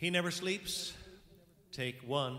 He never sleeps. Take one.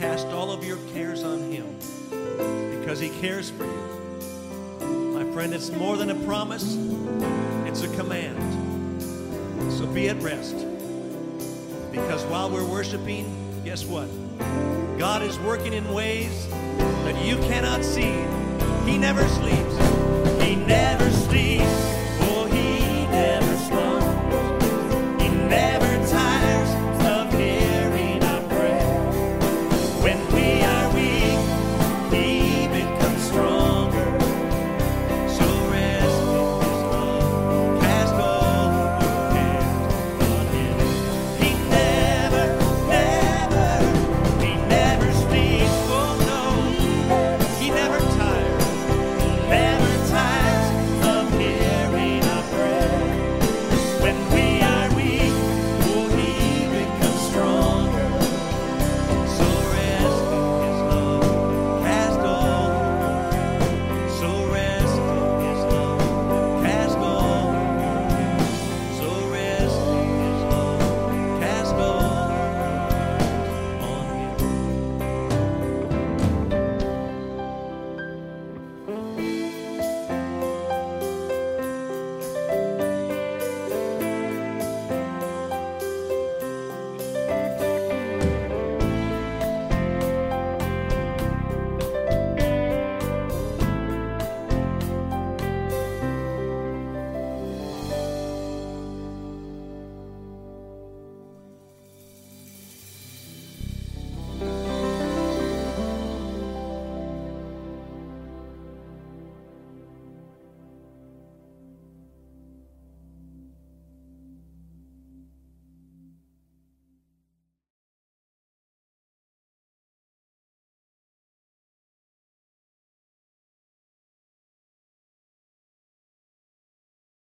Cast all of your cares on Him because He cares for you. My friend, it's more than a promise, it's a command. So be at rest because while we're worshiping, guess what? God is working in ways that you cannot see. He never sleeps. He never sleeps.